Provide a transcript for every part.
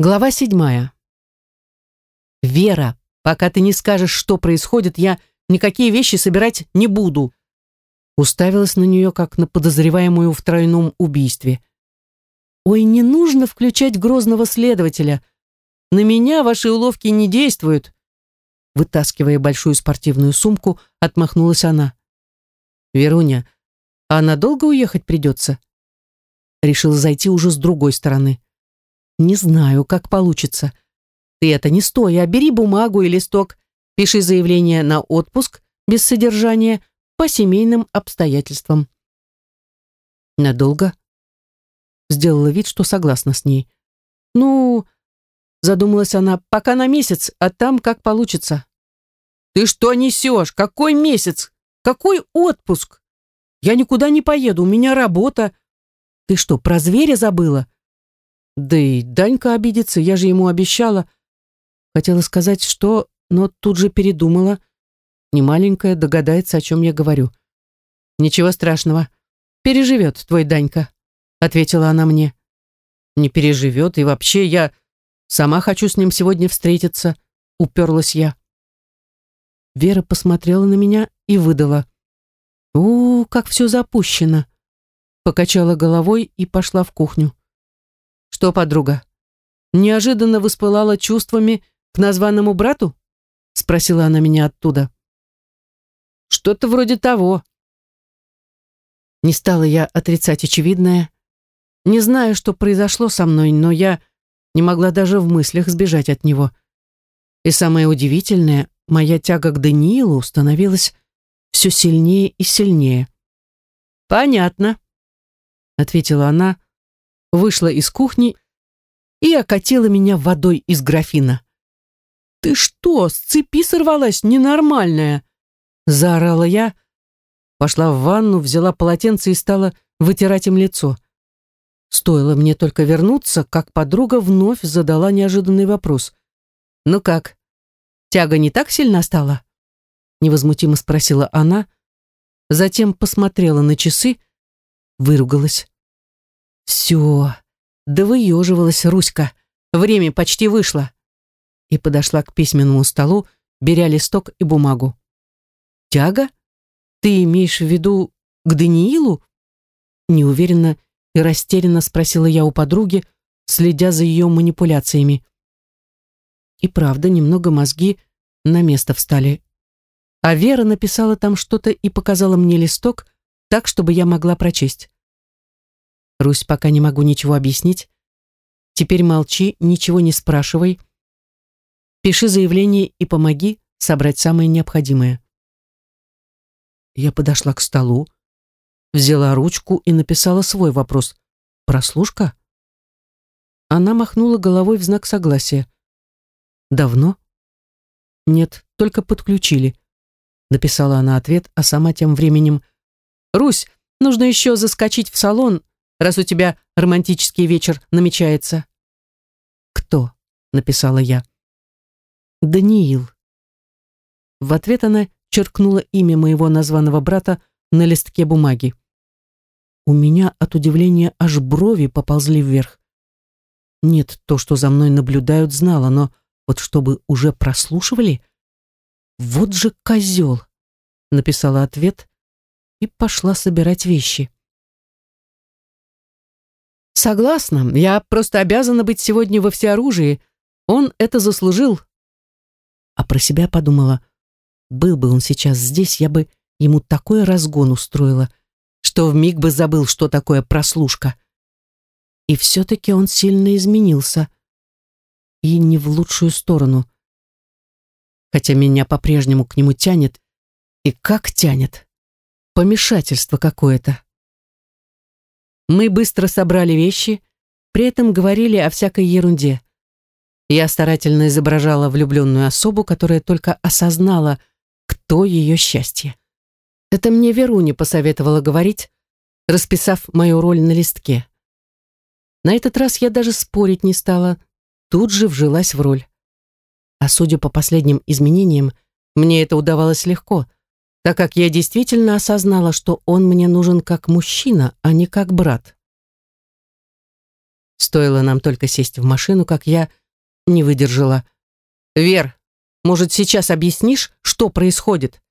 Глава седьмая. «Вера, пока ты не скажешь, что происходит, я никакие вещи собирать не буду», уставилась на нее, как на подозреваемую в тройном убийстве. «Ой, не нужно включать грозного следователя. На меня ваши уловки не действуют». Вытаскивая большую спортивную сумку, отмахнулась она. «Веруня, а надолго уехать придется?» Решила зайти уже с другой стороны. Не знаю, как получится. Ты это не стой, а бери бумагу и листок, пиши заявление на отпуск без содержания по семейным обстоятельствам. Надолго? Сделала вид, что согласна с ней. Ну, задумалась она, пока на месяц, а там как получится. Ты что несешь? Какой месяц? Какой отпуск? Я никуда не поеду, у меня работа. Ты что, про зверя забыла? Да и Данька обидится, я же ему обещала. Хотела сказать, что, но тут же передумала. Немаленькая догадается, о чем я говорю. Ничего страшного. Переживет твой Данька, ответила она мне. Не переживет, и вообще я сама хочу с ним сегодня встретиться, уперлась я. Вера посмотрела на меня и выдала. «У, как все запущено!» Покачала головой и пошла в кухню. «Что, подруга, неожиданно воспылала чувствами к названному брату?» спросила она меня оттуда. «Что-то вроде того». Не стала я отрицать очевидное. Не знаю, что произошло со мной, но я не могла даже в мыслях сбежать от него. И самое удивительное, моя тяга к Даниилу становилась все сильнее и сильнее. «Понятно», — ответила она, вышла из кухни и окатила меня водой из графина. «Ты что, с цепи сорвалась, ненормальная?» Заорала я, пошла в ванну, взяла полотенце и стала вытирать им лицо. Стоило мне только вернуться, как подруга вновь задала неожиданный вопрос. «Ну как, тяга не так сильно стала?» Невозмутимо спросила она, затем посмотрела на часы, выругалась. «Все, да выеживалась Руська. Время почти вышло». И подошла к письменному столу, беря листок и бумагу. «Тяга? Ты имеешь в виду к Даниилу?» Неуверенно и растерянно спросила я у подруги, следя за ее манипуляциями. И правда, немного мозги на место встали. А Вера написала там что-то и показала мне листок, так, чтобы я могла прочесть. Русь, пока не могу ничего объяснить. Теперь молчи, ничего не спрашивай. Пиши заявление и помоги собрать самое необходимое. Я подошла к столу, взяла ручку и написала свой вопрос. «Прослушка?» Она махнула головой в знак согласия. «Давно?» «Нет, только подключили», — написала она ответ, а сама тем временем. «Русь, нужно еще заскочить в салон, раз у тебя романтический вечер намечается». «Кто?» — написала я. «Даниил». В ответ она черкнула имя моего названного брата на листке бумаги. У меня от удивления аж брови поползли вверх. Нет, то, что за мной наблюдают, знала, но вот чтобы уже прослушивали? Вот же козел! Написала ответ и пошла собирать вещи. Согласна, я просто обязана быть сегодня во всеоружии. Он это заслужил. А про себя подумала, был бы он сейчас здесь, я бы ему такой разгон устроила, что вмиг бы забыл, что такое прослушка. И все-таки он сильно изменился. И не в лучшую сторону. Хотя меня по-прежнему к нему тянет. И как тянет. Помешательство какое-то. Мы быстро собрали вещи, при этом говорили о всякой ерунде. Я старательно изображала влюбленную особу, которая только осознала, кто ее счастье. Это мне Веруня посоветовала говорить, расписав мою роль на листке. На этот раз я даже спорить не стала, тут же вжилась в роль. А судя по последним изменениям, мне это удавалось легко — так как я действительно осознала, что он мне нужен как мужчина, а не как брат. Стоило нам только сесть в машину, как я не выдержала. «Вер, может, сейчас объяснишь, что происходит?»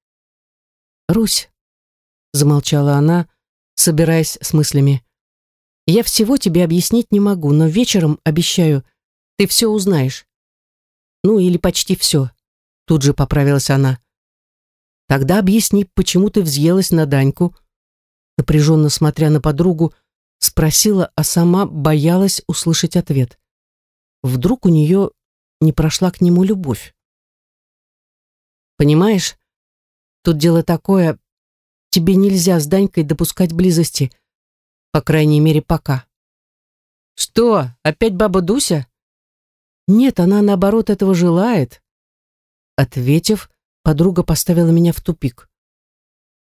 «Русь», — замолчала она, собираясь с мыслями. «Я всего тебе объяснить не могу, но вечером, обещаю, ты все узнаешь. Ну, или почти все», — тут же поправилась она. «Тогда объясни, почему ты взъелась на Даньку?» Напряженно смотря на подругу, спросила, а сама боялась услышать ответ. Вдруг у нее не прошла к нему любовь. «Понимаешь, тут дело такое, тебе нельзя с Данькой допускать близости, по крайней мере, пока». «Что, опять баба Дуся?» «Нет, она, наоборот, этого желает». Ответив, подруга поставила меня в тупик.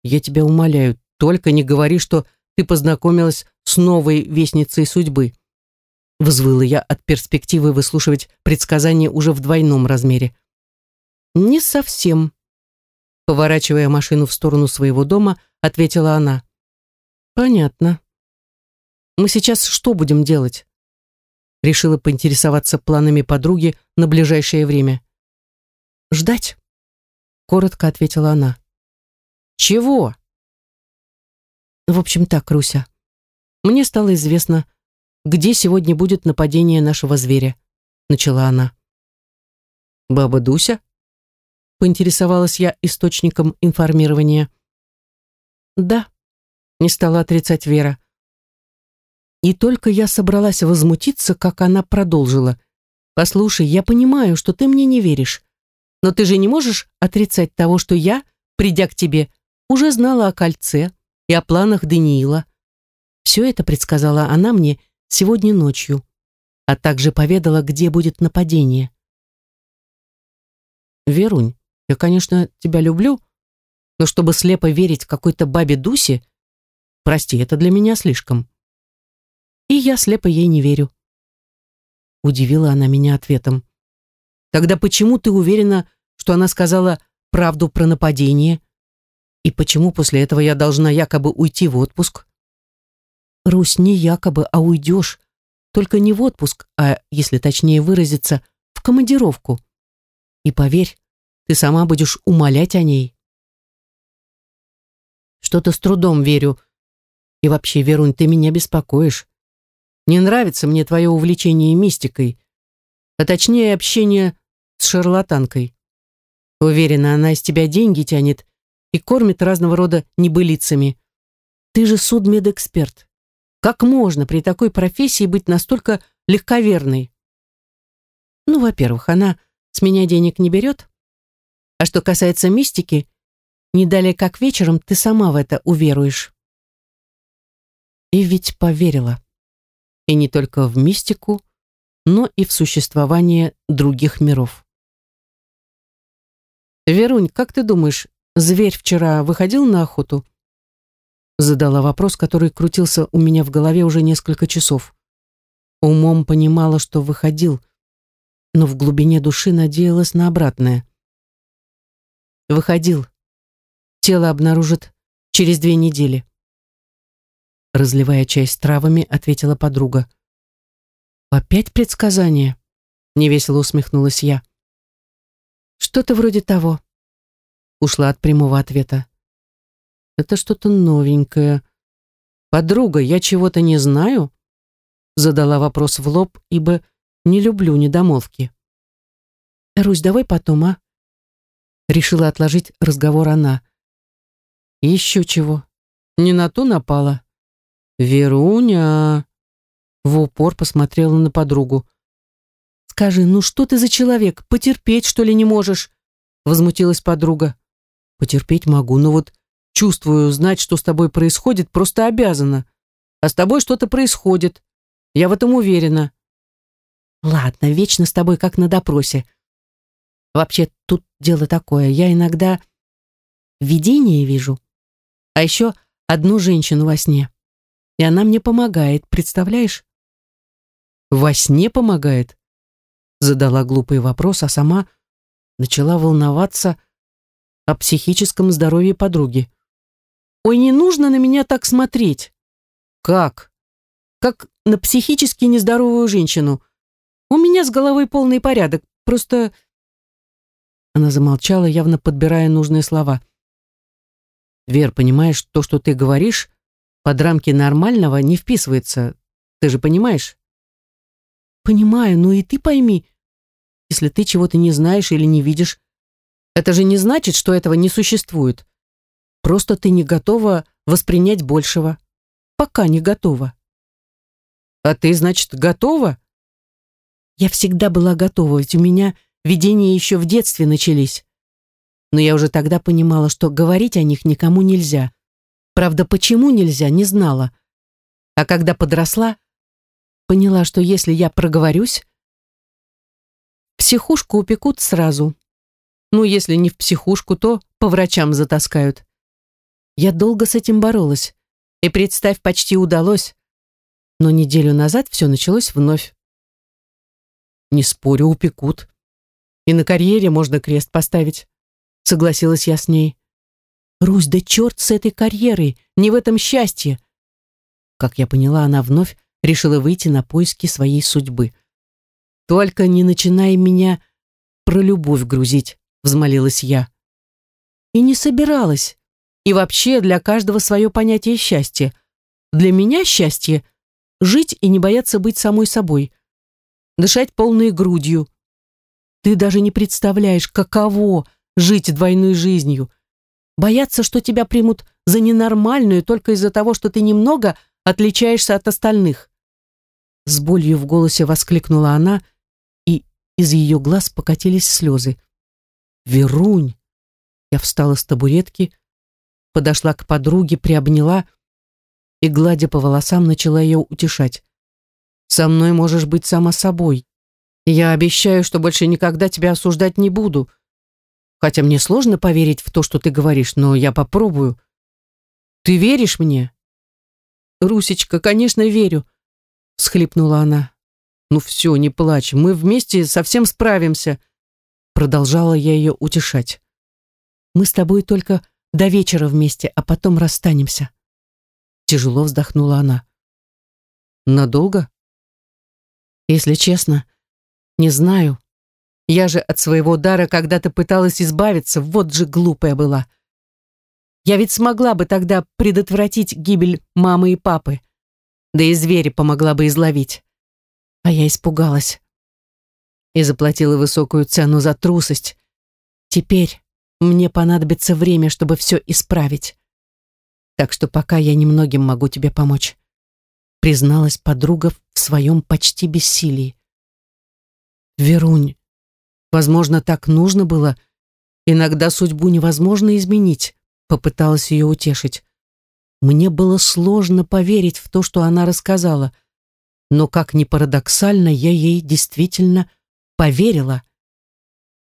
«Я тебя умоляю, только не говори, что ты познакомилась с новой вестницей судьбы. Взвыла я от перспективы выслушивать предсказания уже в двойном размере. Не совсем. Поворачивая машину в сторону своего дома, ответила она. Понятно. Мы сейчас что будем делать? Решила поинтересоваться планами подруги на ближайшее время. Ждать, коротко ответила она. Чего? В общем так, Руся. Мне стало известно, где сегодня будет нападение нашего зверя, начала она. Баба Дуся? Поинтересовалась я источником информирования. Да, не стала отрицать Вера. И только я собралась возмутиться, как она продолжила. «Послушай, я понимаю, что ты мне не веришь, но ты же не можешь отрицать того, что я, придя к тебе, уже знала о кольце и о планах Даниила. Все это предсказала она мне сегодня ночью, а также поведала, где будет нападение. «Верунь, я, конечно, тебя люблю, но чтобы слепо верить какой-то бабе Дусе, прости, это для меня слишком. И я слепо ей не верю». Удивила она меня ответом. «Тогда почему ты уверена, что она сказала правду про нападение? И почему после этого я должна якобы уйти в отпуск?» Русь, не якобы, а уйдешь. Только не в отпуск, а, если точнее выразиться, в командировку. И поверь, ты сама будешь умолять о ней. Что-то с трудом верю. И вообще, Верунь, ты меня беспокоишь. Не нравится мне твое увлечение мистикой, а точнее общение с шарлатанкой. Уверена, она из тебя деньги тянет и кормит разного рода небылицами. Ты же судмедэксперт. Как можно при такой профессии быть настолько легковерной? Ну, во-первых, она с меня денег не берет. А что касается мистики, не далее как вечером ты сама в это уверуешь. И ведь поверила. И не только в мистику, но и в существование других миров. Верунь, как ты думаешь, зверь вчера выходил на охоту? Задала вопрос, который крутился у меня в голове уже несколько часов. Умом понимала, что выходил, но в глубине души надеялась на обратное. Выходил. Тело обнаружит через две недели. Разливая чай с травами, ответила подруга. «Опять предсказание?» — невесело усмехнулась я. «Что-то вроде того». Ушла от прямого ответа. Это что-то новенькое. Подруга, я чего-то не знаю? Задала вопрос в лоб, ибо не люблю недомолвки. Русь, давай потом, а? Решила отложить разговор она. Еще чего? Не на то напала. Веруня. В упор посмотрела на подругу. «Скажи, ну что ты за человек? Потерпеть, что ли, не можешь?» Возмутилась подруга. «Потерпеть могу, но вот Чувствую, знать, что с тобой происходит, просто обязана. А с тобой что-то происходит. Я в этом уверена. Ладно, вечно с тобой как на допросе. Вообще, тут дело такое. Я иногда видение вижу. А еще одну женщину во сне. И она мне помогает, представляешь? Во сне помогает? Задала глупый вопрос, а сама начала волноваться о психическом здоровье подруги. Ой, не нужно на меня так смотреть. Как? как на психически нездоровую женщину. У меня с головой полный порядок, просто...» Она замолчала, явно подбирая нужные слова. «Вер, понимаешь, то, что ты говоришь, под рамки нормального не вписывается. Ты же понимаешь?» «Понимаю, ну и ты пойми, если ты чего-то не знаешь или не видишь, это же не значит, что этого не существует. Просто ты не готова воспринять большего. Пока не готова. А ты, значит, готова? Я всегда была готова, ведь у меня видения еще в детстве начались. Но я уже тогда понимала, что говорить о них никому нельзя. Правда, почему нельзя, не знала. А когда подросла, поняла, что если я проговорюсь, психушку упекут сразу. Ну, если не в психушку, то по врачам затаскают. Я долго с этим боролась. И, представь, почти удалось. Но неделю назад все началось вновь. Не спорю, упекут. И на карьере можно крест поставить. Согласилась я с ней. Русь, да черт с этой карьерой, не в этом счастье. Как я поняла, она вновь решила выйти на поиски своей судьбы. Только не начинай меня про любовь грузить взмолилась я. И не собиралась. И вообще для каждого свое понятие счастья. Для меня счастье — жить и не бояться быть самой собой. Дышать полной грудью. Ты даже не представляешь, каково жить двойной жизнью. Бояться, что тебя примут за ненормальную только из-за того, что ты немного отличаешься от остальных. С болью в голосе воскликнула она, и из ее глаз покатились слезы. Верунь. Я встала с табуретки, подошла к подруге, приобняла и, гладя по волосам, начала ее утешать. «Со мной можешь быть сама собой. Я обещаю, что больше никогда тебя осуждать не буду. Хотя мне сложно поверить в то, что ты говоришь, но я попробую. Ты веришь мне?» «Русечка, конечно, верю», — схлипнула она. «Ну все, не плачь, мы вместе совсем справимся. Продолжала я ее утешать. «Мы с тобой только до вечера вместе, а потом расстанемся». Тяжело вздохнула она. «Надолго?» «Если честно, не знаю. Я же от своего дара когда-то пыталась избавиться, вот же глупая была. Я ведь смогла бы тогда предотвратить гибель мамы и папы, да и зверя помогла бы изловить. А я испугалась и заплатила высокую цену за трусость. Теперь мне понадобится время, чтобы все исправить. Так что пока я немногим могу тебе помочь. Призналась подруга в своем почти бессилии. Верунь, возможно, так нужно было. Иногда судьбу невозможно изменить, попыталась ее утешить. Мне было сложно поверить в то, что она рассказала, но, как ни парадоксально, я ей действительно поверила.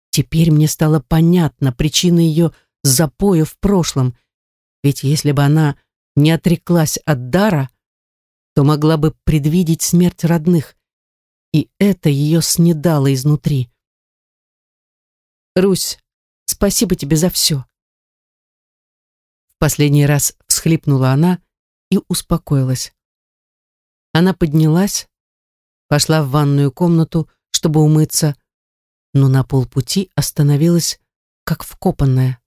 Теперь мне стало понятна причина ее запоя в прошлом, ведь если бы она не отреклась от дара, то могла бы предвидеть смерть родных, и это ее снедало изнутри. «Русь, спасибо тебе за все!» Последний раз всхлипнула она и успокоилась. Она поднялась, пошла в ванную комнату, чтобы умыться, но на полпути остановилась, как вкопанная.